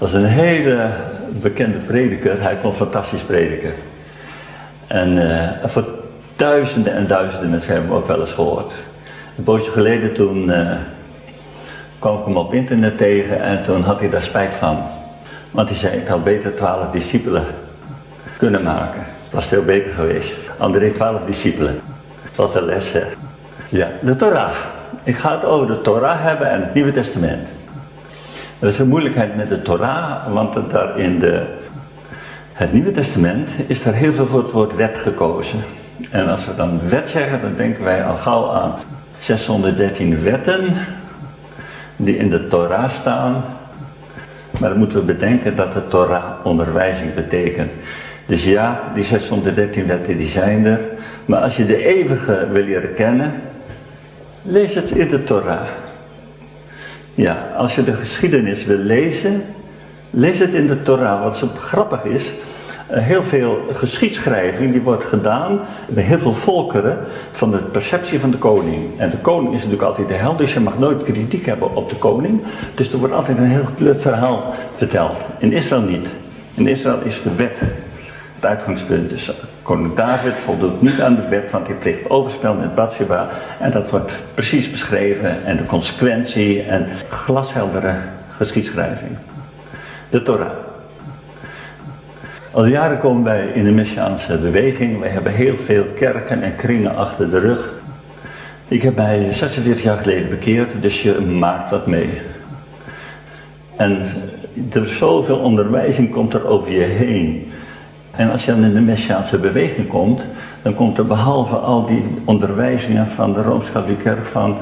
Is een hele bekende prediker. Hij kon fantastisch prediken. En eh, duizenden en duizenden mensen hebben ook wel eens gehoord. Een poosje geleden toen eh, kwam ik hem op internet tegen en toen had hij daar spijt van. Want hij zei, ik had beter twaalf discipelen kunnen maken. Dat was veel beter geweest. André, twaalf discipelen. Wat een les. Ja, de Torah. Ik ga het over de Torah hebben en het Nieuwe Testament. Er is een moeilijkheid met de Torah, want het daar in de, het Nieuwe Testament is er heel veel voor het woord wet gekozen. En als we dan wet zeggen, dan denken wij al gauw aan 613 wetten die in de Torah staan. Maar dan moeten we bedenken dat de Torah onderwijzing betekent. Dus ja, die 613 wetten die zijn er. Maar als je de eeuwige wil leren kennen, lees het in de Torah. Ja, als je de geschiedenis wil lezen, lees het in de Torah. Wat zo grappig is, heel veel geschiedschrijving die wordt gedaan bij heel veel volkeren van de perceptie van de koning. En de koning is natuurlijk altijd de held, dus je mag nooit kritiek hebben op de koning. Dus er wordt altijd een heel kleurd verhaal verteld. In Israël niet. In Israël is de wet het uitgangspunt. Dus koning David voldoet niet aan de wet, want hij pleegt overspel met Bathsheba. En dat wordt precies beschreven en de consequentie en glasheldere geschiedschrijving. De Torah. Al jaren komen wij in de Messiaanse beweging. Wij hebben heel veel kerken en kringen achter de rug. Ik heb mij 46 jaar geleden bekeerd, dus je maakt wat mee. En er zoveel onderwijzing komt er over je heen. En als je dan in de Messiaanse beweging komt, dan komt er behalve al die onderwijzingen van de Rooms-Katholieke Kerk, van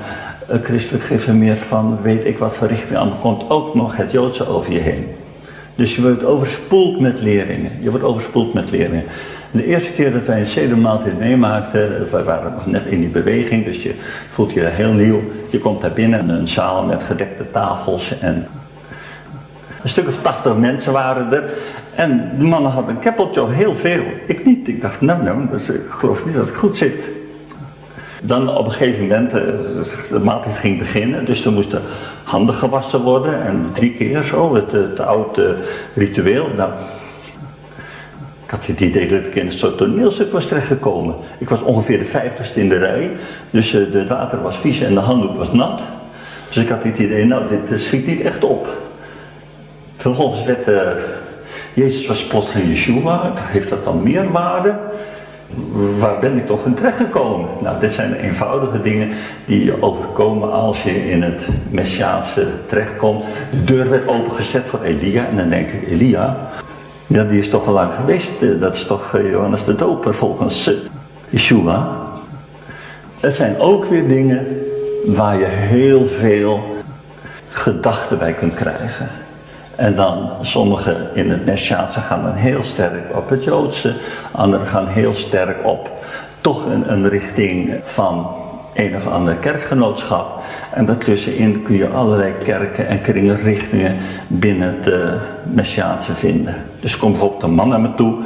uh, christelijk gereformeerd, van weet ik wat voor richting komt ook nog het Joodse over je heen. Dus je wordt overspoeld met leerlingen. Je wordt overspoeld met leerlingen. De eerste keer dat wij een zedemaaltijd meemaakten, we waren nog net in die beweging, dus je voelt je heel nieuw. Je komt daar binnen in een zaal met gedekte tafels en een stuk of tachtig mensen waren er. En de mannen hadden een keppeltje op, heel veel. Ik niet. Ik dacht, nou, nou, dus ik geloof niet dat het goed zit. Dan op een gegeven moment, eh, de maaltijd ging beginnen, dus er moesten handen gewassen worden. En drie keer zo, het, het oude ritueel. Nou, ik had het idee dat ik in een soort toneelstuk was terechtgekomen. Ik was ongeveer de vijftigste in de rij, dus uh, het water was vies en de handdoek was nat. Dus ik had het idee, nou, dit schiet niet echt op. Vervolgens werd uh, Jezus was plotseling Yeshua, heeft dat dan meer waarde? Waar ben ik toch in terechtgekomen? Nou, dit zijn eenvoudige dingen die je overkomen als je in het Messiaanse terechtkomt. De deur werd opengezet voor Elia en dan denk ik, Elia, ja, die is toch al lang geweest. Dat is toch eh, Johannes de Doper volgens Yeshua. Er zijn ook weer dingen waar je heel veel gedachten bij kunt krijgen. En dan sommigen in het Messiaanse gaan dan heel sterk op het Joodse, anderen gaan heel sterk op toch een, een richting van een of ander kerkgenootschap. En daartussenin kun je allerlei kerken en kringenrichtingen binnen het Messiaanse vinden. Dus komt bijvoorbeeld een man naar me toe,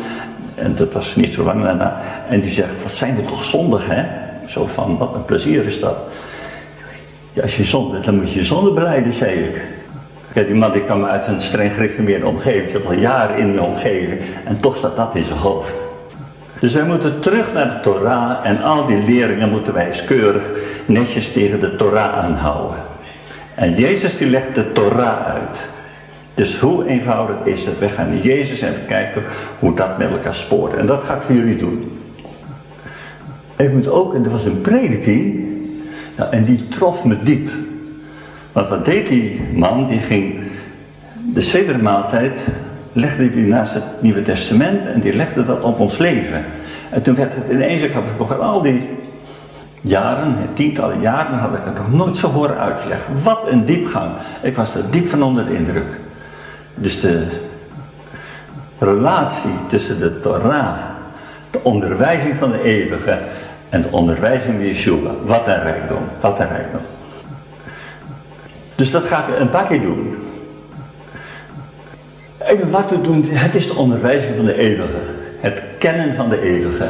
en dat was niet zo lang daarna, en die zegt, wat zijn we toch zondig hè? Zo van, wat een plezier is dat. Ja, als je zonde bent, dan moet je je zonde beleiden, zei ik. Kijk, die man die kwam uit een streng gereformeerde omgeving, zit al jaren in de omgeving en toch staat dat in zijn hoofd. Dus wij moeten terug naar de Torah en al die leringen moeten wij eens keurig netjes tegen de Torah aanhouden. En Jezus die legt de Torah uit. Dus hoe eenvoudig is het? We gaan naar Jezus en kijken hoe dat met elkaar spoort. En dat ga ik voor jullie doen. Ik moet ook, en er was een prediking, nou, en die trof me diep. Want wat deed die man? Die ging de sedermaaltijd, legde hij naast het Nieuwe Testament en die legde dat op ons leven. En toen werd het ineens, ik had het toch al die jaren, tientallen jaren, had ik het nog nooit zo horen uitleggen. Wat een diepgang. Ik was er diep van onder de indruk. Dus de relatie tussen de Torah, de onderwijzing van de eeuwige En de onderwijzing van Yeshua. Wat een rijkdom, wat een rijkdom. Dus dat ga ik een paar keer doen. Even wat te doen, het is de onderwijzing van de eeuwige. Het kennen van de eeuwige.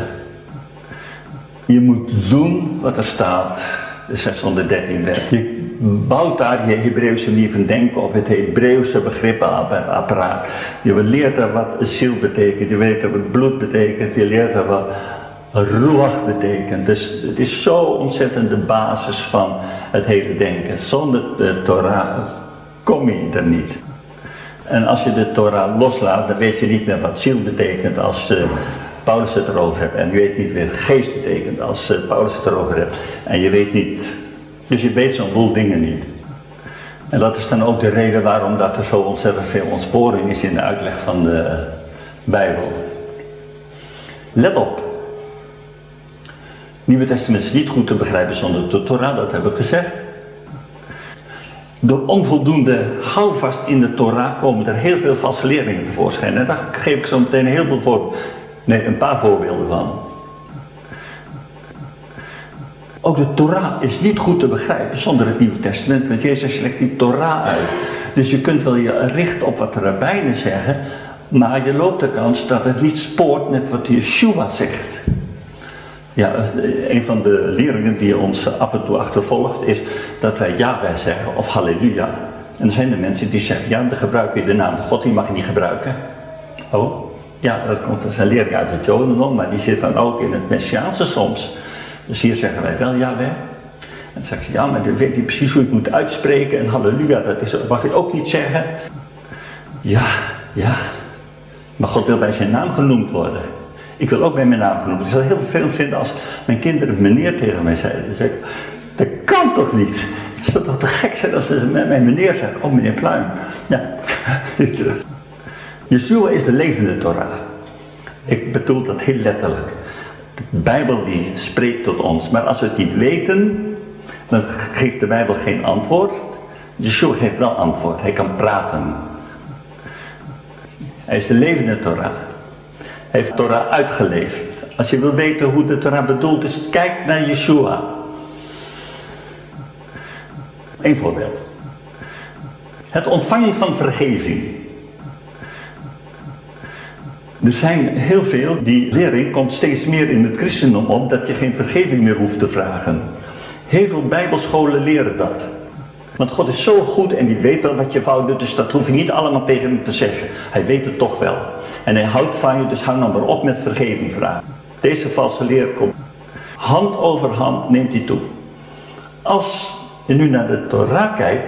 Je moet doen wat er staat, de 613 wet. Je bouwt daar je Hebreeuwse manier van denken op, het Hebreeuwse begrippenapparaat. Je leert er wat ziel betekent, je weet er wat bloed betekent, je leert er wat ruach betekent. Dus het is zo ontzettend de basis van het hele denken. Zonder de Torah kom je er niet. En als je de Torah loslaat, dan weet je niet meer wat ziel betekent als uh, Paulus het erover hebt. En je weet niet wat geest betekent als uh, Paulus het erover hebt. En je weet niet, dus je weet zo'n boel dingen niet. En dat is dan ook de reden waarom dat er zo ontzettend veel ontsporing is in de uitleg van de Bijbel. Let op. Nieuwe Testament is niet goed te begrijpen zonder de Torah, dat heb ik gezegd. Door onvoldoende houvast in de Torah komen er heel veel valse leerlingen tevoorschijn. En daar geef ik zo meteen heel veel voor, nee, een paar voorbeelden van. Ook de Torah is niet goed te begrijpen zonder het Nieuwe Testament, want Jezus legt die Torah uit. Dus je kunt wel je richten op wat de rabbijnen zeggen, maar je loopt de kans dat het niet spoort met wat Yeshua zegt. Ja, een van de leerlingen die ons af en toe achtervolgt is dat wij Yahweh zeggen of Halleluja. En er zijn er mensen die zeggen, ja, dan gebruik je de naam van God, die mag je niet gebruiken. Oh, ja, dat komt als een leerling uit het Jodendom, maar die zit dan ook in het Messiaanse soms. Dus hier zeggen wij wel Yahweh. En dan zegt ze, ja, maar dan weet hij precies hoe je het moet uitspreken. En halleluja, dat is, mag je ook niet zeggen. Ja, ja. Maar God wil bij zijn naam genoemd worden. Ik wil ook bij mijn naam genoemd. Ik zou heel vervelend vinden als mijn kinderen meneer tegen mij zeiden. Dat kan toch niet? Het zou toch te gek zijn als ze met mij meneer zeggen. Oh, meneer Pluim. Ja. Yeshua is de levende Torah. Ik bedoel dat heel letterlijk. De Bijbel die spreekt tot ons. Maar als we het niet weten, dan geeft de Bijbel geen antwoord. Yeshua geeft wel antwoord. Hij kan praten. Hij is de levende Torah. Heeft Torah uitgeleefd. Als je wil weten hoe de Torah bedoeld is, kijk naar Yeshua. Eén voorbeeld. Het ontvangen van vergeving. Er zijn heel veel, die lering komt steeds meer in het christendom op, dat je geen vergeving meer hoeft te vragen. Heel veel bijbelscholen leren dat. Want God is zo goed en die weet wel wat je fout doet, dus dat hoef je niet allemaal tegen hem te zeggen. Hij weet het toch wel. En hij houdt van je, dus hang dan maar op met vergeving vragen. Deze valse leer komt. Hand over hand neemt hij toe. Als je nu naar de Torah kijkt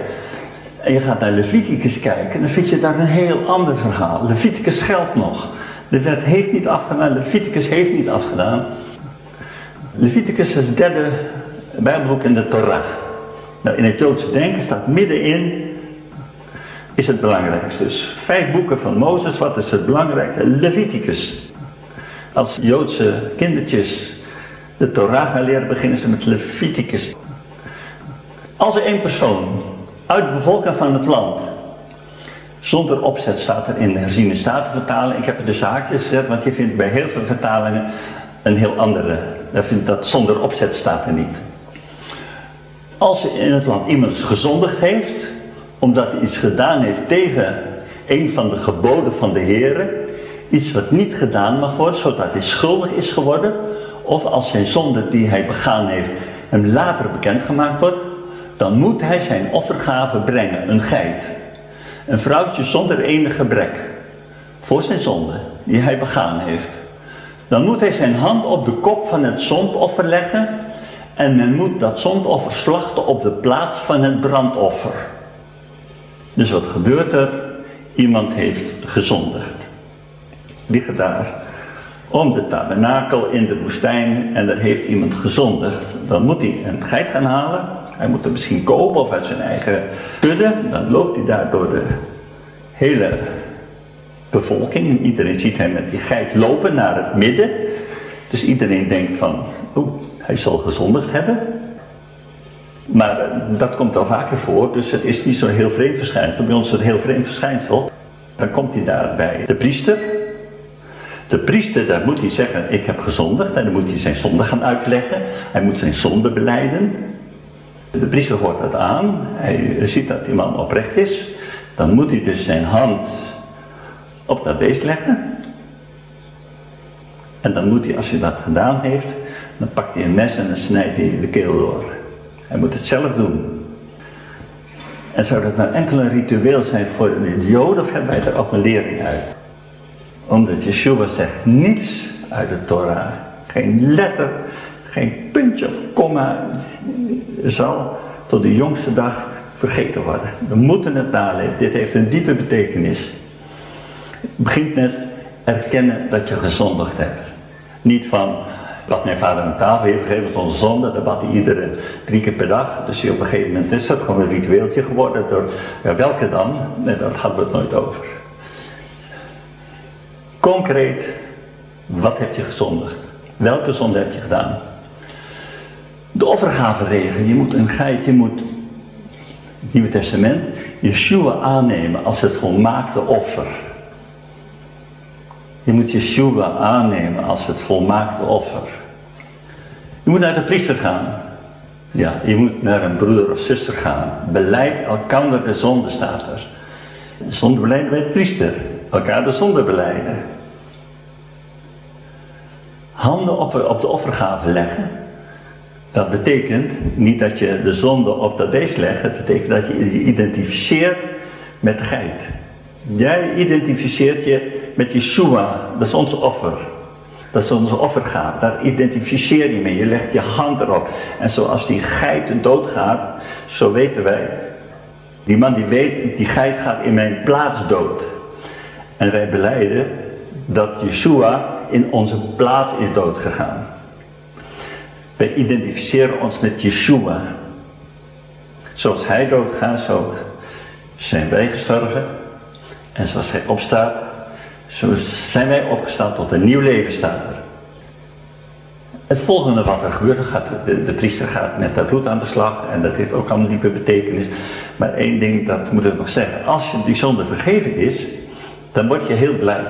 en je gaat naar Leviticus kijken, dan vind je daar een heel ander verhaal. Leviticus geldt nog. De wet heeft niet afgedaan, Leviticus heeft niet afgedaan. Leviticus is het derde Bijbelboek in de Torah. Nou, in het Joodse denken staat middenin is het belangrijkste. Dus vijf boeken van Mozes, wat is het belangrijkste? Leviticus. Als Joodse kindertjes de Torah gaan leren, beginnen ze met Leviticus. Als er één persoon uit de bevolking van het land zonder opzet staat er in de herziene statenvertaling. Ik heb er dus haakjes gezet, want je vindt bij heel veel vertalingen een heel andere. Vindt dat zonder opzet staat er niet. Als in het land iemand gezondigd heeft, omdat hij iets gedaan heeft tegen een van de geboden van de Heer, iets wat niet gedaan mag worden, zodat hij schuldig is geworden, of als zijn zonde die hij begaan heeft hem later bekendgemaakt wordt, dan moet hij zijn offergave brengen, een geit. Een vrouwtje zonder enig gebrek voor zijn zonde die hij begaan heeft. Dan moet hij zijn hand op de kop van het zondoffer leggen en men moet dat zondoffer slachten op de plaats van het brandoffer. Dus wat gebeurt er? Iemand heeft gezondigd. Liggen daar om de tabernakel in de woestijn en er heeft iemand gezondigd. Dan moet hij een geit gaan halen. Hij moet er misschien kopen of uit zijn eigen kudde. Dan loopt hij daar door de hele bevolking. Iedereen ziet hem met die geit lopen naar het midden. Dus iedereen denkt van, oeh, hij zal gezondigd hebben. Maar eh, dat komt al vaker voor, dus het is niet zo'n heel vreemd verschijnsel. Bij ons is het een heel vreemd verschijnsel. Dan komt hij daar bij de priester De priester, daar moet hij zeggen, ik heb gezondigd. En dan moet hij zijn zonde gaan uitleggen. Hij moet zijn zonde beleiden. De priester hoort dat aan. Hij ziet dat die man oprecht is. Dan moet hij dus zijn hand op dat beest leggen. En dan moet hij, als hij dat gedaan heeft, dan pakt hij een mes en dan snijdt hij de keel door. Hij moet het zelf doen. En zou dat nou enkel een ritueel zijn voor de Joden of hebben wij er ook een lering uit? Omdat Yeshua zegt niets uit de Torah. Geen letter, geen puntje of komma zal tot de jongste dag vergeten worden. We moeten het naleven. Dit heeft een diepe betekenis. Het begint met erkennen dat je gezondigd hebt. Niet van, wat mijn vader aan tafel heeft gegeven is zonde, dat bad hij iedere drie keer per dag. Dus op een gegeven moment is dat gewoon een ritueeltje geworden. Door, ja, welke dan? Nee, dat hadden we het nooit over. Concreet, wat heb je gezondigd? Welke zonde heb je gedaan? De offergavenregel, je moet een geit, je moet, Nieuwe Testament, Yeshua aannemen als het volmaakte offer. Je moet Yeshua aannemen als het volmaakte offer. Je moet naar de priester gaan. Ja, je moet naar een broeder of zuster gaan. Beleid elkander de zonde, staat er. De zonde beleiden bij de priester. Elkaar de zonde beleiden. Handen op, op de offergave leggen. Dat betekent niet dat je de zonde op dat beest legt. Het betekent dat je je identificeert met de geit. Jij identificeert je met Yeshua, dat is ons offer. Dat is onze offergave. Daar identificeer je mee. Je legt je hand erop. En zoals die geit doodgaat, zo weten wij. Die man die weet, die geit gaat in mijn plaats dood. En wij beleiden dat Yeshua in onze plaats is doodgegaan. Wij identificeren ons met Yeshua. Zoals hij doodgaat, zo zijn wij gestorven. En zoals hij opstaat, zo zijn wij opgestaan tot een nieuw leven, staat er. Het volgende wat er gebeurt, gaat, de, priester gaat met dat bloed aan de slag en dat heeft ook een diepe betekenis. Maar één ding, dat moet ik nog zeggen. Als je die zonde vergeven is, dan word je heel blij.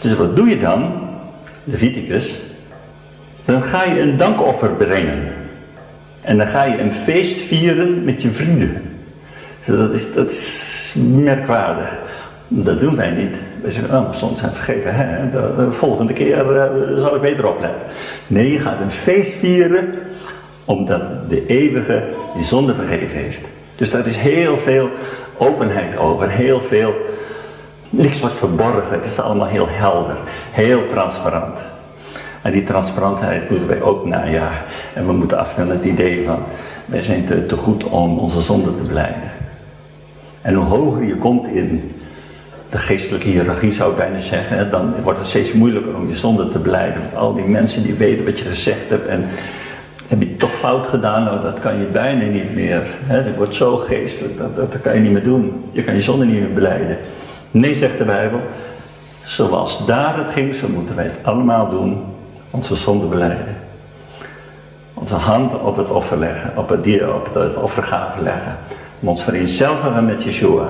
Dus wat doe je dan, Leviticus? Dan ga je een dankoffer brengen. En dan ga je een feest vieren met je vrienden. Dat is, dat is merkwaardig. Dat doen wij niet. Wij zeggen, oh, soms zijn vergeven, hè? De, volgende keer uh, zal ik beter opletten. Nee, je gaat een feest vieren, omdat de eeuwige die zonde vergeven heeft. Dus daar is heel veel openheid over, heel veel, niks wordt verborgen, het is allemaal heel helder, heel transparant. En die transparantheid moeten wij ook najagen. En we moeten af het idee van, wij zijn te, te goed om onze zonde te blijven. En hoe hoger je komt in de geestelijke hiërarchie zou ik bijna zeggen, dan wordt het steeds moeilijker om je zonde te beleiden. Al die mensen die weten wat je gezegd hebt en heb je toch fout gedaan, nou dat kan je bijna niet meer. Het wordt zo geestelijk, dat, dat, kan je niet meer doen. Je kan je zonde niet meer beleiden. Nee, zegt de Bijbel, zoals daar het ging, zo moeten wij het allemaal doen, onze zonde beleiden. Onze handen op het offer leggen, op het, dier, op het offergave leggen. Om ons vereenzelvigen met Yeshua.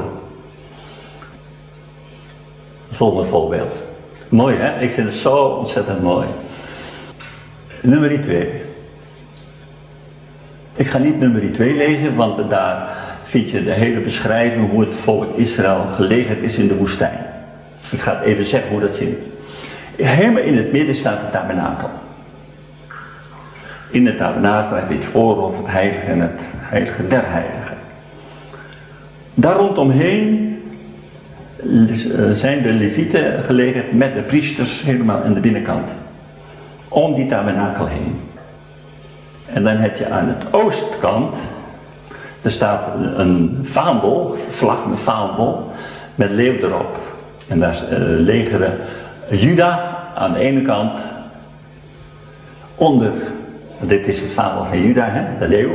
Volgende voorbeeld. Mooi hè? Ik vind het zo ontzettend mooi. Nummer 2. Ik ga niet nummer 2 lezen, want daar vind je de hele beschrijving hoe het volk Israël gelegen is in de woestijn. Ik ga het even zeggen hoe dat zit. Helemaal in het midden staat de tabernakel. In het tabernakel heb je het voorhof, het heilige en het heilige der heiligen. Daar rondomheen eh, zijn de levieten gelegen met de priesters helemaal aan de binnenkant. Om die tabernakel heen. En dan heb je aan het oostkant, er staat een vaandel, vlag met vaandel, met leeuw erop. En daar uh, legeren Juda aan de ene kant, onder, dit is het vaandel van Juda, hè, de leeuw,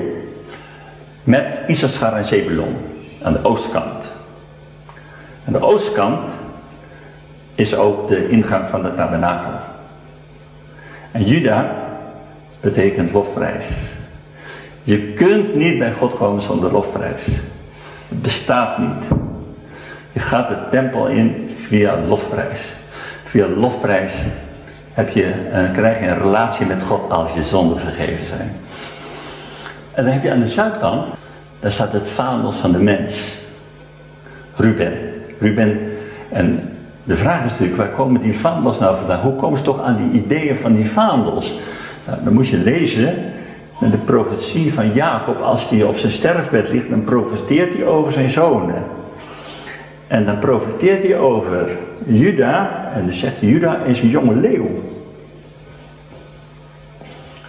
met Issachar en Zebulon aan de oostkant. Aan de oostkant is ook de ingang van de tabernakel. En Juda betekent lofprijs. Je kunt niet bij God komen zonder lofprijs. Het bestaat niet. Je gaat de tempel in via lofprijs. via lofprijs heb je, uh, krijg je een relatie met God als je zonden vergeven zijn. En dan heb je aan de zuidkant, daar staat het vaandel van de mens. Ruben. Ruben. En de vraag is natuurlijk, waar komen die vaandels nou vandaan? Hoe komen ze toch aan die ideeën van die vaandels? Nou, dan moet je lezen de profetie van Jacob. Als hij op zijn sterfbed ligt, dan profeteert hij over zijn zonen. En dan profeteert hij over Juda. En dan zegt hij, Juda is een jonge leeuw.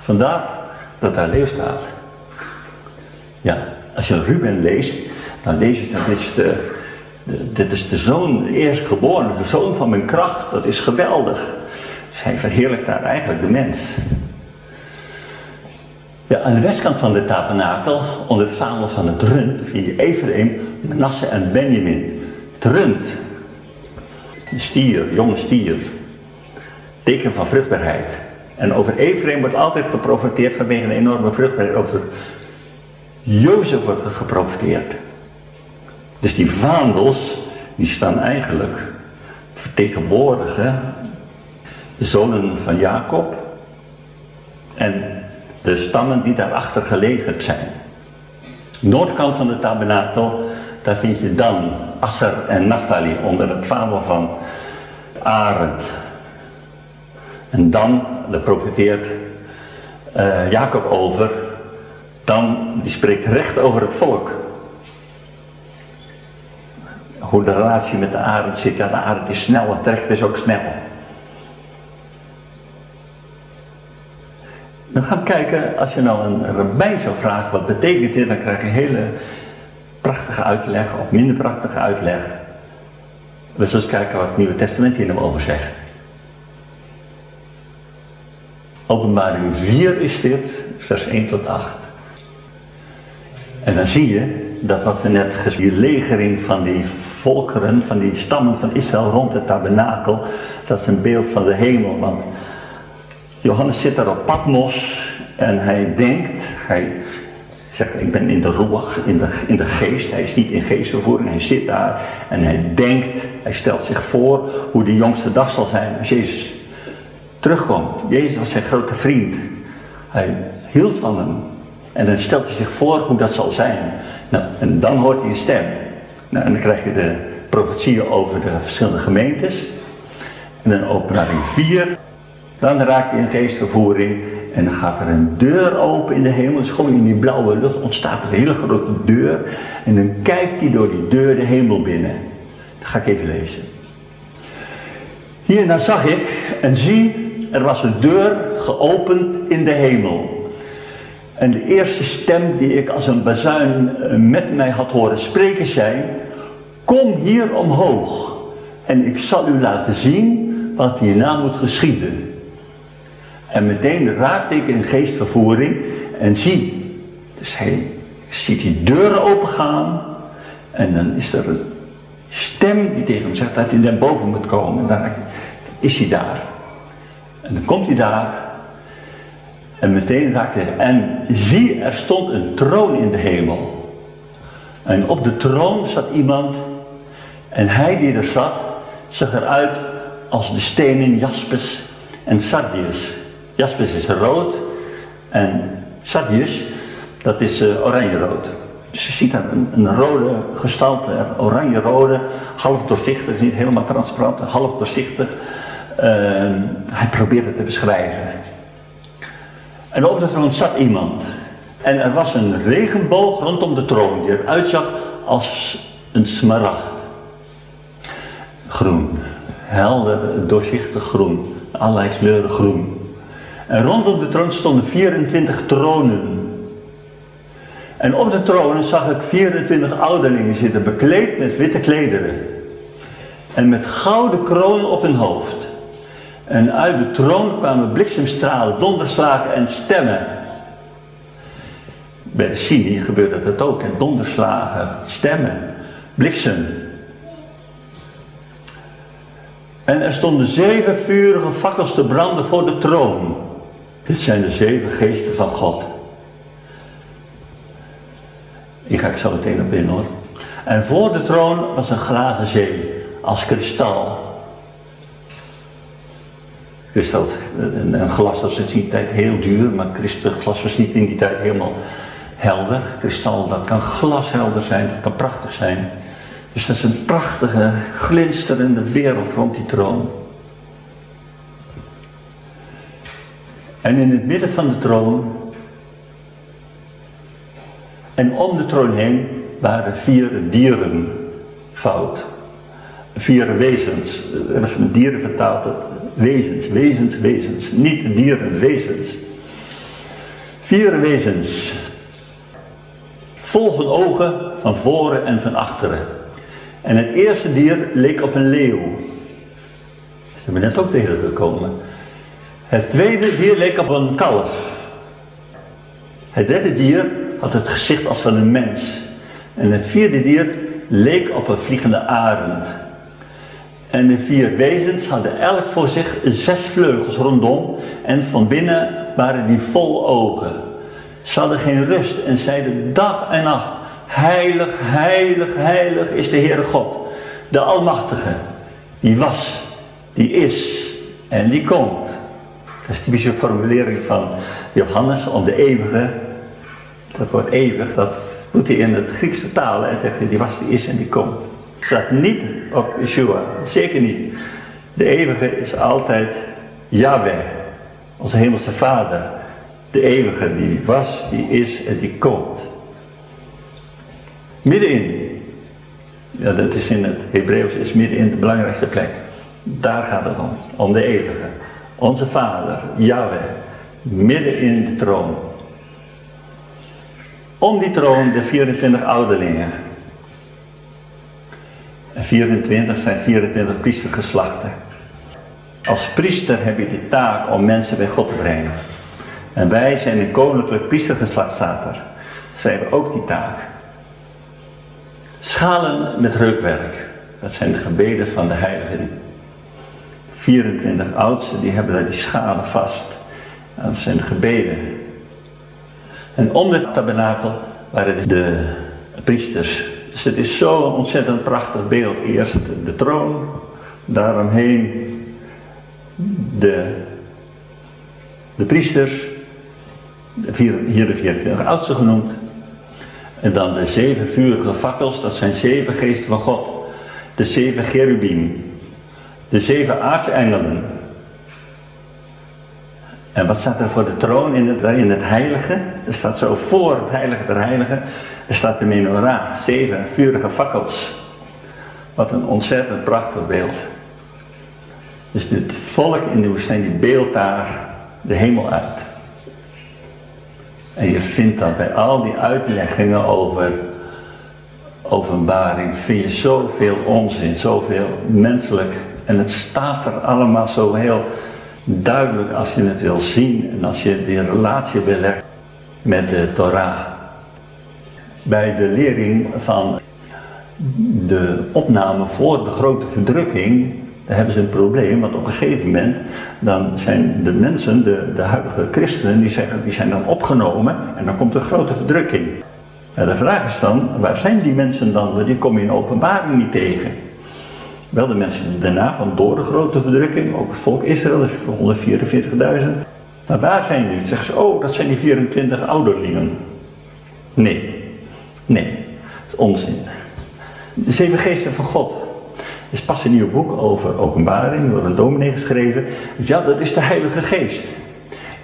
Vandaar dat daar leeuw staat. Ja, als je Ruben leest, dan lees je dat dit is de, dit is de zoon, de eerstgeborene, de zoon van mijn kracht. Dat is geweldig. Hij verheerlijkt daar eigenlijk de mens. Ja, aan de westkant van de tabernakel, onder het vaandel van het rund, vind je Ephraim, Manasse en Benjamin. Het rund, een stier, jonge stier, teken van vruchtbaarheid. En over Ephraim wordt altijd geprofiteerd vanwege een enorme vruchtbaarheid. Over Jozef wordt er geprofiteerd. Dus die vaandels, die staan eigenlijk vertegenwoordigen de zonen van Jacob en de stammen die daarachter gelegen zijn. Noordkant van de tabernakel, daar vind je dan Asser en Naphtali onder het vaandel van Arend. En dan, daar profiteert uh, Jacob over, dan, die spreekt recht over het volk. Hoe de relatie met de arend zit, ja de arend is snel, het recht is ook snel. Dan gaan we kijken, als je nou een rabbijn zou vragen wat betekent dit, dan krijg je een hele prachtige uitleg of minder prachtige uitleg. We zullen eens kijken wat het Nieuwe Testament hier over zegt. Openbaring 4 is dit, vers 1 tot 8. En dan zie je dat wat we net gezien, die legering van die volkeren, van die stammen van Israël rond het tabernakel, dat is een beeld van de hemel. Want Johannes zit daar op Patmos en hij denkt, hij zegt ik ben in de roeg, in de, in de geest, hij is niet in geestvervoering, hij zit daar en hij denkt, hij stelt zich voor hoe de jongste dag zal zijn als Jezus terugkomt. Jezus was zijn grote vriend, hij hield van hem en dan stelt hij zich voor hoe dat zal zijn. Nou, en dan hoort hij een stem. Nou, en dan krijg je de profetieën over de verschillende gemeentes. En dan openbaring 4. Dan raakt hij in geestvervoering en dan gaat er een deur open in de hemel. Dus gewoon in die blauwe lucht ontstaat er een hele grote deur. En dan kijkt hij door die deur de hemel binnen. Dat ga ik even lezen. Hierna zag ik en zie, er was een deur geopend in de hemel. En de eerste stem die ik als een bazuin eh, met mij had horen spreken zei: Kom hier omhoog en ik zal u laten zien wat hierna moet geschieden. En meteen raakte ik in geestvervoering en zie, dus hij ziet die deuren opengaan en dan is er een stem die tegen hem zegt dat hij naar boven moet komen. En dan is hij daar. En dan komt hij daar en meteen raakte hij. En zie, er stond een troon in de hemel. En op de troon zat iemand en hij die er zat, zag eruit als de stenen jaspis en sardius. Jaspis is rood en sardius, dat is uh, oranje-rood. Dus je ziet daar een, rode gestalte, oranje-rode, half doorzichtig, niet helemaal transparant, half doorzichtig. Uh, hij probeert het te beschrijven. En op de troon zat iemand. En er was een regenboog rondom de troon die eruit zag als een smaragd. Groen, helder, doorzichtig groen, allerlei kleuren groen. En rondom de troon stonden 24 tronen. En op de tronen zag ik 24 ouderlingen zitten, bekleed met witte klederen. En met gouden kronen op hun hoofd. En uit de troon kwamen bliksemstralen, donderslagen en stemmen. Bij de Sini gebeurde dat ook, en donderslagen, stemmen, bliksem. En er stonden zeven vurige fakkels te branden voor de troon. Dit zijn de zeven geesten van God. Ik ga ik zo meteen op in hoor. En voor de troon was een glazen zee, als kristal. Dus dat, een, een glas was in die tijd heel duur, maar glas was niet in die tijd helemaal helder. Kristal, dat kan glashelder zijn, dat kan prachtig zijn. Dus dat is een prachtige, glinsterende wereld rond die troon. En in het midden van de troon en om de troon heen waren vier dieren fout. Vier wezens. Er is een dieren vertaald. Wezens, wezens, wezens. Niet dieren, wezens. Vier wezens. Vol van ogen van voren en van achteren. En het eerste dier leek op een leeuw. Ze hebben net ook tegengekomen. Het tweede dier leek op een kalf. Het derde dier had het gezicht als van een mens. En het vierde dier leek op een vliegende arend. En de vier wezens hadden elk voor zich zes vleugels rondom en van binnen waren die vol ogen. Ze hadden geen rust en zeiden dag en nacht, heilig, heilig, heilig is de Heere God, de Almachtige, die was, die is en die komt. Dat is de typische formulering van Johannes om de eeuwige dat woord eeuwig, dat doet hij in het Grieks vertalen. En zegt die was, die is en die komt. Staat niet op Yeshua, zeker niet. De eeuwige is altijd Yahweh, onze hemelse vader. De eeuwige die was, die is en die komt. Middenin, ja, dat is in het Hebreeuws, is middenin de belangrijkste plek. Daar gaat het om, om de eeuwige. Onze vader, Yahweh, midden in de troon. Om die troon de 24 ouderlingen. En 24 zijn 24 priestergeslachten. Als priester heb je de taak om mensen bij God te brengen. En wij zijn een koninklijk priestergeslacht, staat. Zij hebben ook die taak. Schalen met reukwerk. Dat zijn de gebeden van de heiligen. 24 oudsten, die hebben daar die schalen vast. Dat zijn de gebeden en om de tabernakel waren de priesters. Dus het is zo'n ontzettend prachtig beeld. Eerst de, de troon, daaromheen de, de priesters, hier de 24 oudsten genoemd. En dan de zeven vurige fakkels, dat zijn zeven geesten van God. De zeven cherubim. De zeven aartsengelen. En wat staat er voor de troon in het, in het heilige? Er staat zo voor het heilige der heiligen. Er staat de menorah, zeven vurige fakkels. Wat een ontzettend prachtig beeld. Dus het volk in de woestijn die beeldt daar de hemel uit. En je vindt dat bij al die uitleggingen over openbaring, vind je zoveel onzin, zoveel menselijk. En het staat er allemaal zo heel duidelijk als je het wil zien en als je die relatie wil leggen met de Torah. Bij de lering van de opname voor de grote verdrukking, hebben ze een probleem, want op een gegeven moment dan zijn de mensen, de, de huidige christenen, die zeggen, die zijn dan opgenomen en dan komt een grote verdrukking. En de vraag is dan, waar zijn die mensen dan? Die kom je in openbaring niet tegen. Wel de mensen daarna van door de grote verdrukking, ook het volk Israël, is 144.000. Maar waar zijn die? Zeggen ze, oh, dat zijn die 24 ouderlingen. Nee, nee, dat is onzin. De zeven geesten van God. Is pas een nieuw boek over openbaring, door een dominee geschreven. Dus ja, dat is de Heilige Geest.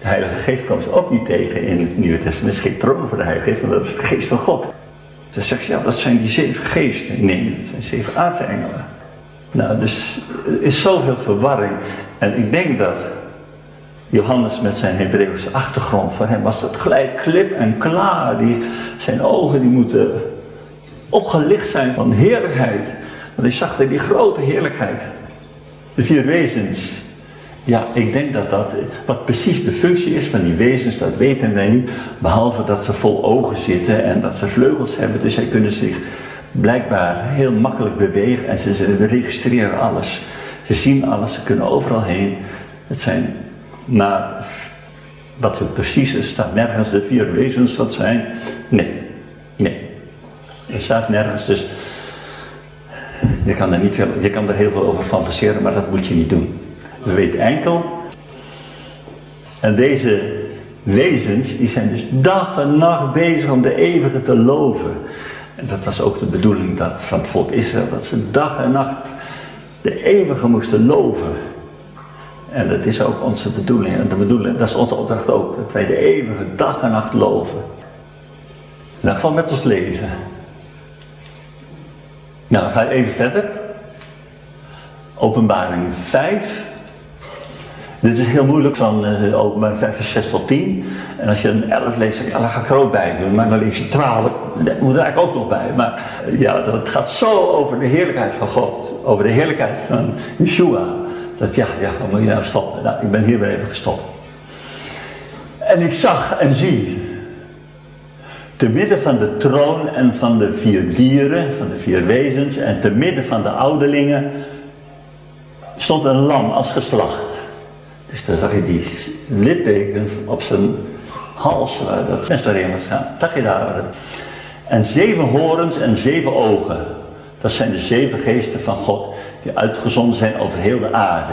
De Heilige Geest komt ze ook niet tegen in het Nieuwe Testament. Er is geen troon voor de Heilige Geest, want dat is de Geest van God. Dus zegt ze, ja, dat zijn die zeven geesten. Nee, dat zijn zeven aardse engelen. Nou, dus er is zoveel verwarring. En ik denk dat Johannes met zijn Hebreeuwse achtergrond, voor hem was dat gelijk klip en klaar. Die, zijn ogen die moeten opgelicht zijn van heerlijkheid. Want hij zag die grote heerlijkheid. De vier wezens. Ja, ik denk dat dat, wat precies de functie is van die wezens, dat weten wij niet. Behalve dat ze vol ogen zitten en dat ze vleugels hebben, dus zij kunnen zich blijkbaar heel makkelijk bewegen en ze, ze registreren alles. Ze zien alles, ze kunnen overal heen. Het zijn, maar wat het precies is, staat nergens de vier wezens dat zijn. Nee, nee. Er staat nergens, dus je kan, er niet veel, je kan er heel veel over fantaseren, maar dat moet je niet doen. We weten enkel En deze wezens, die zijn dus dag en nacht bezig om de eeuwige te loven. En dat was ook de bedoeling dat, van het volk Israël, dat ze dag en nacht de eeuwige moesten loven. En dat is ook onze bedoeling. En de bedoeling, dat is onze opdracht ook. Dat wij de eeuwige dag en nacht loven. Dat gaat met ons leven. Nou, dan ga ik even verder. Openbaring 5. Dit is heel moeilijk van uh, openbaring 5 vers 6 tot 10. En als je een 11 leest, dan ga ik er ook bij doen. Maar dan lees je 12, dat moet er eigenlijk ook nog bij. Maar ja, het gaat zo over de heerlijkheid van God. Over de heerlijkheid van Yeshua. Dat ja, ja, dan moet je nou stoppen. Nou, ik ben hier weer even gestopt. En ik zag en zie, te midden van de troon en van de vier dieren, van de vier wezens, en te midden van de ouderlingen, stond een lam als geslacht. Dus dan zag je die litteken op zijn hals, dat mes erin was je daar. En zeven horens en zeven ogen. Dat zijn de zeven geesten van God die uitgezonden zijn over heel de aarde.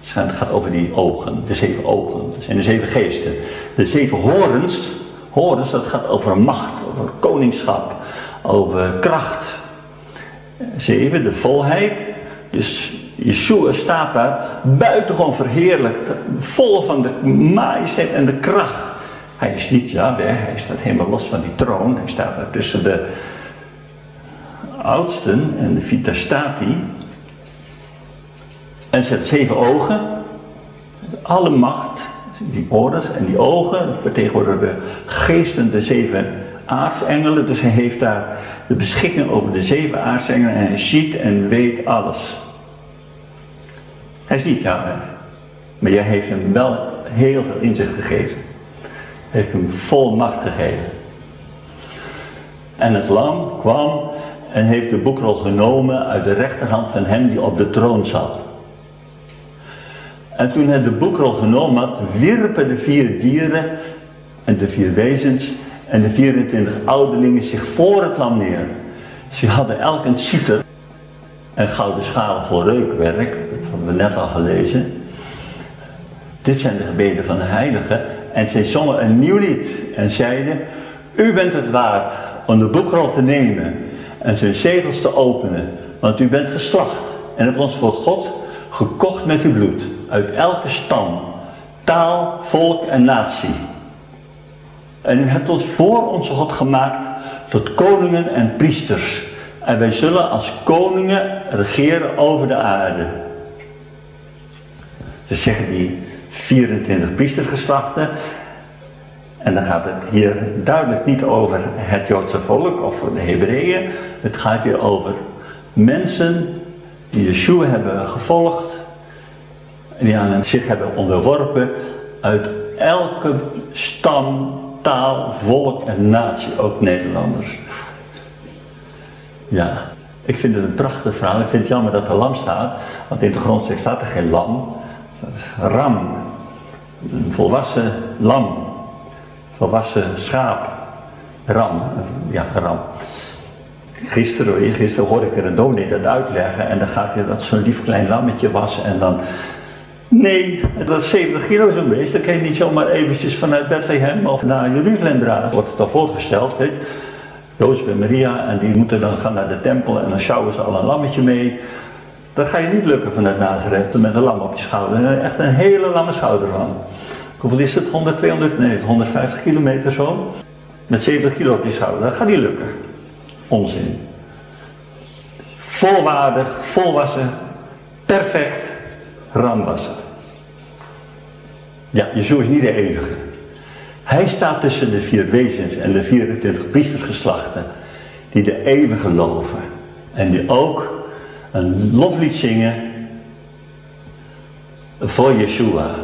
Het gaat over die ogen, de zeven ogen. Dat zijn de zeven geesten. De zeven horens, horens, dat gaat over macht, over koningschap, over kracht. Zeven, de volheid. Dus Yeshua staat daar buitengewoon verheerlijkt, vol van de majesteit en de kracht. Hij is niet Yahweh, hij staat helemaal los van die troon. Hij staat daar tussen de oudsten en de Vitastati. En zet zeven ogen. Alle macht, die orders en die ogen vertegenwoordigen de geesten, de zeven aartsengelen. Dus hij heeft daar de beschikking over de zeven aartsengelen en hij ziet en weet alles. Hij ziet jou, maar jij heeft hem wel heel veel inzicht gegeven. Hij heeft hem vol macht gegeven. En het lam kwam en heeft de boekrol genomen uit de rechterhand van hem die op de troon zat. En toen hij de boekrol genomen had, wierpen de vier dieren en de vier wezens en de 24 ouderlingen zich voor het lam neer. Ze hadden elk een citer en gouden schaal voor reukwerk, dat hebben we net al gelezen. Dit zijn de gebeden van de heiligen. En zij zongen een nieuw lied en zeiden, u bent het waard om de boekrol te nemen en zijn zegels te openen, want u bent geslacht en hebt ons voor God gekocht met uw bloed, uit elke stam, taal, volk en natie. En u hebt ons voor onze God gemaakt tot koningen en priesters. En wij zullen als koningen regeren over de aarde. Dus zeggen die 24 priestergeslachten. En dan gaat het hier duidelijk niet over het Joodse volk of de Hebreeën. Het gaat hier over mensen die Yeshua hebben gevolgd. Die aan zich hebben onderworpen uit elke stam, volk en natie, ook Nederlanders. Ja, ik vind het een prachtig verhaal. Ik vind het jammer dat er lam staat, want in de grondtekst staat er geen lam. Dat is ram. Een volwassen lam. Volwassen schaap. Ram. Ja, ram. Gisteren, gisteren hoorde ik er een dominee dat uitleggen en dan gaat hij dat zo'n lief klein lammetje was en dan... Nee, dat is 70 kilo zo'n beest, dat kan je niet zomaar eventjes vanuit Bethlehem of naar Jeruzalem dragen. Wordt het al voorgesteld, hè? Jozef en Maria en die moeten dan gaan naar de tempel en dan sjouwen ze al een lammetje mee. Dat ga je niet lukken vanuit Nazareth met een lam op je schouder. Echt een hele lamme schouder van. Hoeveel is het? 100, 200, nee 150 kilometer zo. Met 70 kilo op je schouder. Dat gaat niet lukken. Onzin. Volwaardig, volwassen, perfect, ram was het. Ja, Jezus is niet de eeuwige. Hij staat tussen de vier wezens en de 24 priestersgeslachten die de eeuwige geloven. En die ook een loflied zingen voor Yeshua.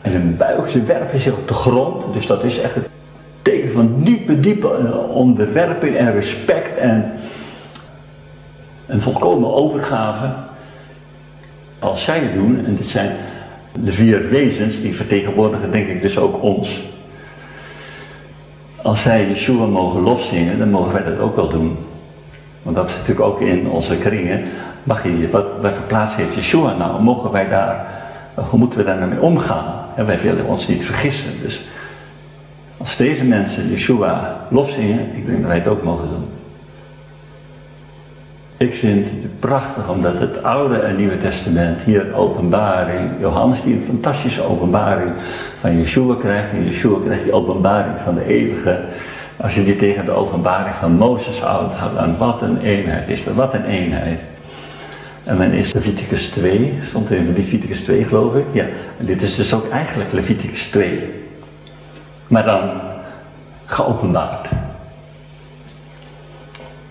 En dan buigen ze, werpen zich op de grond. Dus dat is echt het teken van diepe, diepe onderwerping en respect en een volkomen overgave. Als zij het doen, en dit zijn de vier wezens, die vertegenwoordigen denk ik dus ook ons. Als zij Yeshua mogen lofzingen, dan mogen wij dat ook wel doen. Want dat is natuurlijk ook in onze kringen. Mag je, wat, welke plaats heeft Yeshua nou? Mogen wij daar Hoe moeten we daar nou mee omgaan? En wij willen ons niet vergissen. Dus als deze mensen Yeshua lofzingen, ik denk dat wij het ook mogen doen. Ik vind het prachtig omdat het Oude en Nieuwe Testament hier openbaring, Johannes die een fantastische openbaring van Yeshua krijgt, en Yeshua krijgt die openbaring van de eeuwige. Als je die tegen de openbaring van Mozes houdt, dan wat een eenheid is er, wat een eenheid. En dan is Leviticus 2, stond in Leviticus 2 geloof ik, ja. En dit is dus ook eigenlijk Leviticus 2. Maar dan geopenbaard.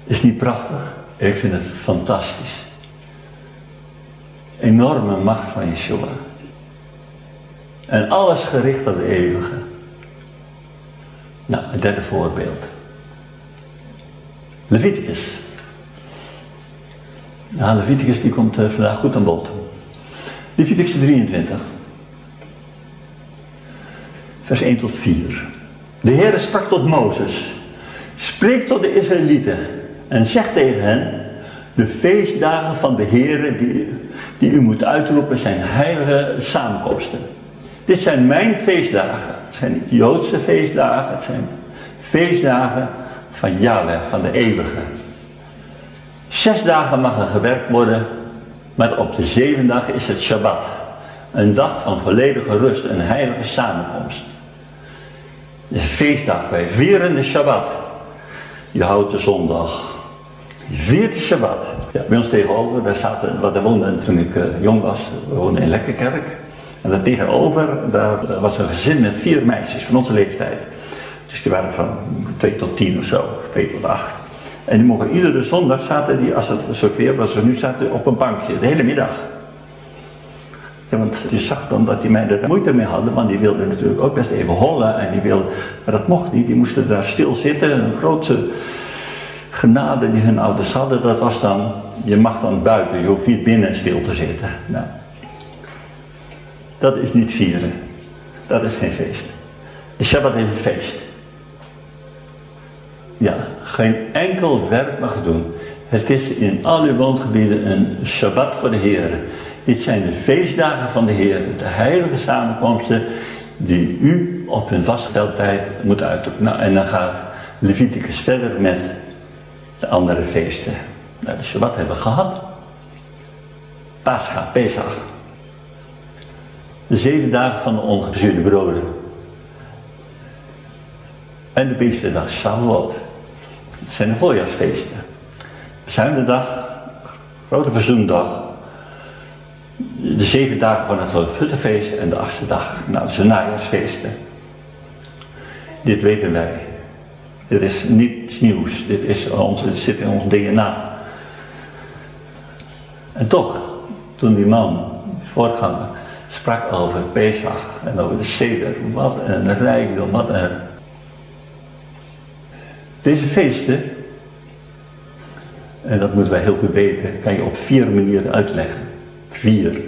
Is niet prachtig? Ik vind het fantastisch. Enorme macht van Yeshua. En alles gericht op de eeuwige. Nou, het derde voorbeeld. Leviticus. Ja, Leviticus die komt uh, vandaag goed aan bod. Leviticus 23. Vers 1 tot 4. De Heer sprak tot Mozes. Spreek tot de Israëlieten en zeg tegen hen, de feestdagen van de Heer die, die u moet uitroepen zijn heilige samenkomsten. Dit zijn mijn feestdagen. Het zijn niet Joodse feestdagen, het zijn feestdagen van Yahweh, van de eeuwige. Zes dagen mag er gewerkt worden, maar op de zeven dag is het Shabbat. Een dag van volledige rust, een heilige samenkomst. Een feestdag, wij vieren de Shabbat. Je houdt de zondag, Vierde Shabbat. Ja, bij ons tegenover, daar, zaten, wat daar woonde toen ik uh, jong was, we woonden in Lekkerkerk. En daar tegenover, daar was een gezin met vier meisjes van onze leeftijd. Dus die waren van 2 tot 10 of zo, of 2 tot 8. En die mochten iedere zondag zaten die, als het soort weer was, nu zaten op een bankje, de hele middag. Ja, want je zag dan dat die meiden er moeite mee hadden, want die wilden natuurlijk ook best even hollen. En die wilden, maar dat mocht niet, die moesten daar stil zitten. Een grote genade die hun ouders hadden, dat was dan, je mag dan buiten, je hoeft niet binnen stil te zitten. Nou, dat is niet vieren. Dat is geen feest. De Shabbat is een feest. Ja, geen enkel werk mag doen. Het is in al uw woongebieden een Shabbat voor de Heer. Dit zijn de feestdagen van de Heer, de heilige samenkomsten die u op hun vastgestelde tijd moet uitdoen. Nou, en dan gaat Leviticus verder met de andere feesten. Nou, de Shabbat hebben we gehad. Pascha, Pesach. De zeven dagen van de ongezuurde broden. En de Pinksterdag, Shavuot. Dat zijn de voorjaarsfeesten. Zuinderdag, Grote Verzoendag. De zeven dagen van het Loofhuttenfeest en de achtste dag. Nou, dat zijn najaarsfeesten. Dit weten wij. Dit is niets nieuws. Dit, is ons, dit zit in ons DNA. En toch, toen die man, voortganger, sprak over Pesach en over de Seder, wat een rijkdom, wat een... Deze feesten, en dat moeten wij heel goed weten, kan je op vier manieren uitleggen. Vier.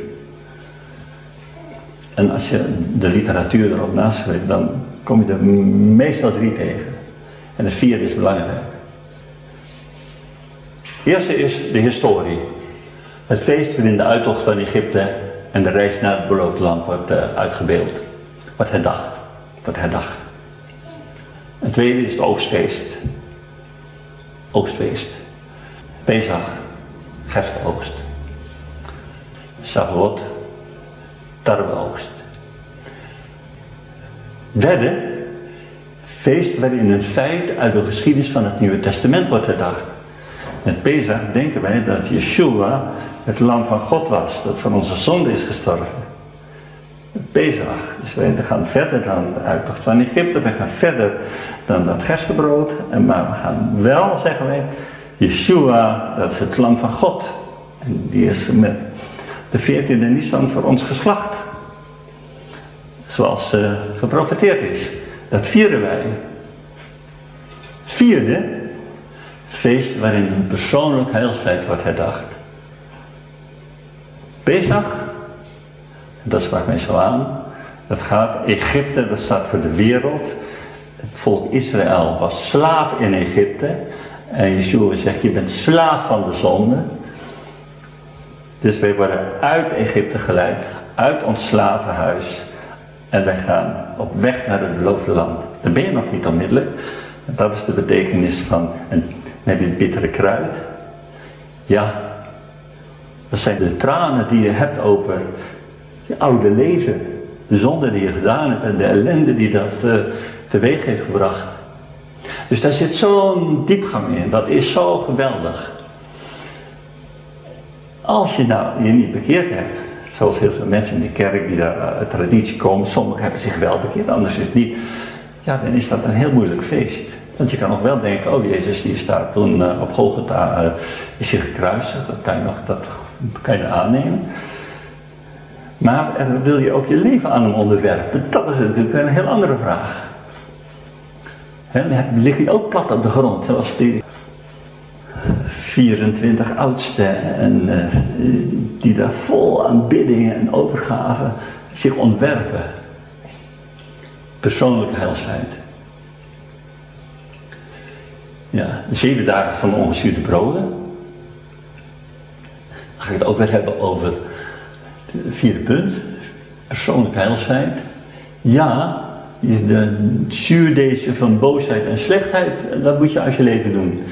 En als je de literatuur erop naschrijft, dan kom je er meestal drie tegen. En de vierde is belangrijk. Eerste is de historie. Het feest waarin de uittocht van Egypte en de reis naar het beloofde land wordt uh, uitgebeeld. Wordt herdacht. Wordt herdacht. Het tweede is het oogstfeest. Oogstfeest. Pesach, gersteoogst. Shavuot, tarweoogst. Derde feest waarin een feit uit de geschiedenis van het Nieuwe Testament wordt herdacht. Met Pesach denken wij dat Yeshua het lam van God was, dat van onze zonde is gestorven. Pesach, dus wij gaan verder dan de uittocht van Egypte, we gaan verder dan dat gerstebrood, maar we gaan wel, zeggen wij, Yeshua, dat is het lam van God. En die is met de 14e Nisan voor ons geslacht. Zoals uh, geprofeteerd is. Dat vieren wij. Vierde, feest waarin een persoonlijk heilsfeit wordt herdacht. Pesach, dat sprak mij zo aan, dat gaat, Egypte, dat staat voor de wereld. Het volk Israël was slaaf in Egypte. En Yeshua zegt, je bent slaaf van de zonde. Dus wij worden uit Egypte geleid. uit ons slavenhuis en wij gaan op weg naar het beloofde land. Dan ben je nog niet onmiddellijk. Dat is de betekenis van, en dan heb je het bittere kruid. Ja, dat zijn de tranen die je hebt over je oude leven. De zonde die je gedaan hebt en de ellende die dat uh, teweeg heeft gebracht. Dus daar zit zo'n diepgang in. Dat is zo geweldig. Als je nou je niet bekeerd hebt, zoals heel veel mensen in de kerk die daar uit traditie komen, sommigen hebben zich wel bekeerd, anders is het niet. Ja, dan is dat een heel moeilijk feest. Want je kan nog wel denken, oh Jezus die staat toen uh, op Golgotha, uh, is hij gekruisigd, dat kan je nog, dat kan je aannemen. Maar er wil je ook je leven aan hem onderwerpen? Dat is natuurlijk een heel andere vraag. He, lig je ook plat op de grond, zoals die 24 oudste en uh, die daar vol aanbiddingen en overgave zich ontwerpen. Persoonlijke heilsheid. Ja, de zeven dagen van de ongezuurde broden. Dan ga ik het ook weer hebben over het vierde punt. Persoonlijke heilsheid. Ja, de zuurdezen van boosheid en slechtheid, dat moet je als je leven doen.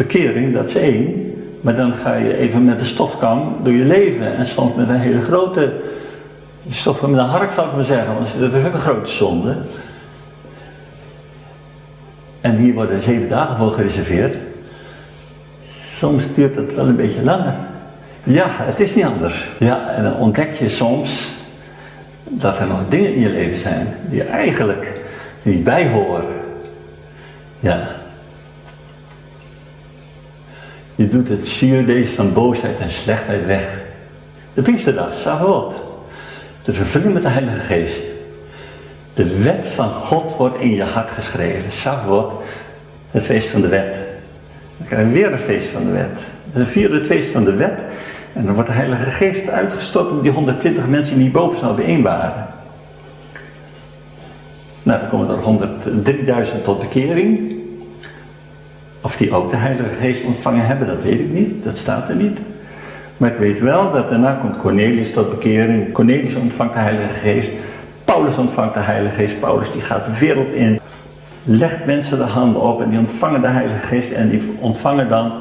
Bekering, dat is één. Maar dan ga je even met de stofkam door je leven. En soms met een hele grote stofkam, met een hark zou ik maar zeggen. Want dat is ook een grote zonde. En hier worden zeven dagen voor gereserveerd. Soms duurt het wel een beetje langer. Ja, het is niet anders. Ja, en dan ontdek je soms dat er nog dingen in je leven zijn die eigenlijk niet bij horen. Ja. Je doet het zuurdees van boosheid en slechtheid weg. De Pinksterdag, Shavuot. De vervulling met de Heilige Geest. De wet van God wordt in je hart geschreven. Shavuot, het feest van de wet. Dan krijg je weer een feest van de wet. Dan vieren het feest van de wet. En dan wordt de Heilige Geest uitgestort op die 120 mensen die boven zou bijeen waren. Nou, dan komen er 103.000 tot bekering. Of die ook de Heilige Geest ontvangen hebben, dat weet ik niet. Dat staat er niet. Maar ik weet wel dat daarna komt Cornelius tot bekering. Cornelius ontvangt de Heilige Geest. Paulus ontvangt de Heilige Geest. Paulus die gaat de wereld in. Legt mensen de handen op en die ontvangen de Heilige Geest. En die ontvangen dan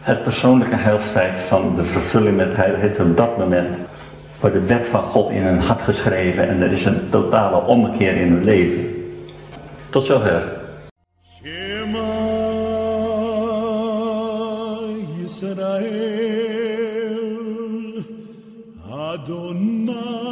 het persoonlijke heilsfeit van de vervulling met de Heilige Geest. Op dat moment wordt de wet van God in hun hart geschreven. En er is een totale ommekeer in hun leven. Tot zover. Israel, Adonai.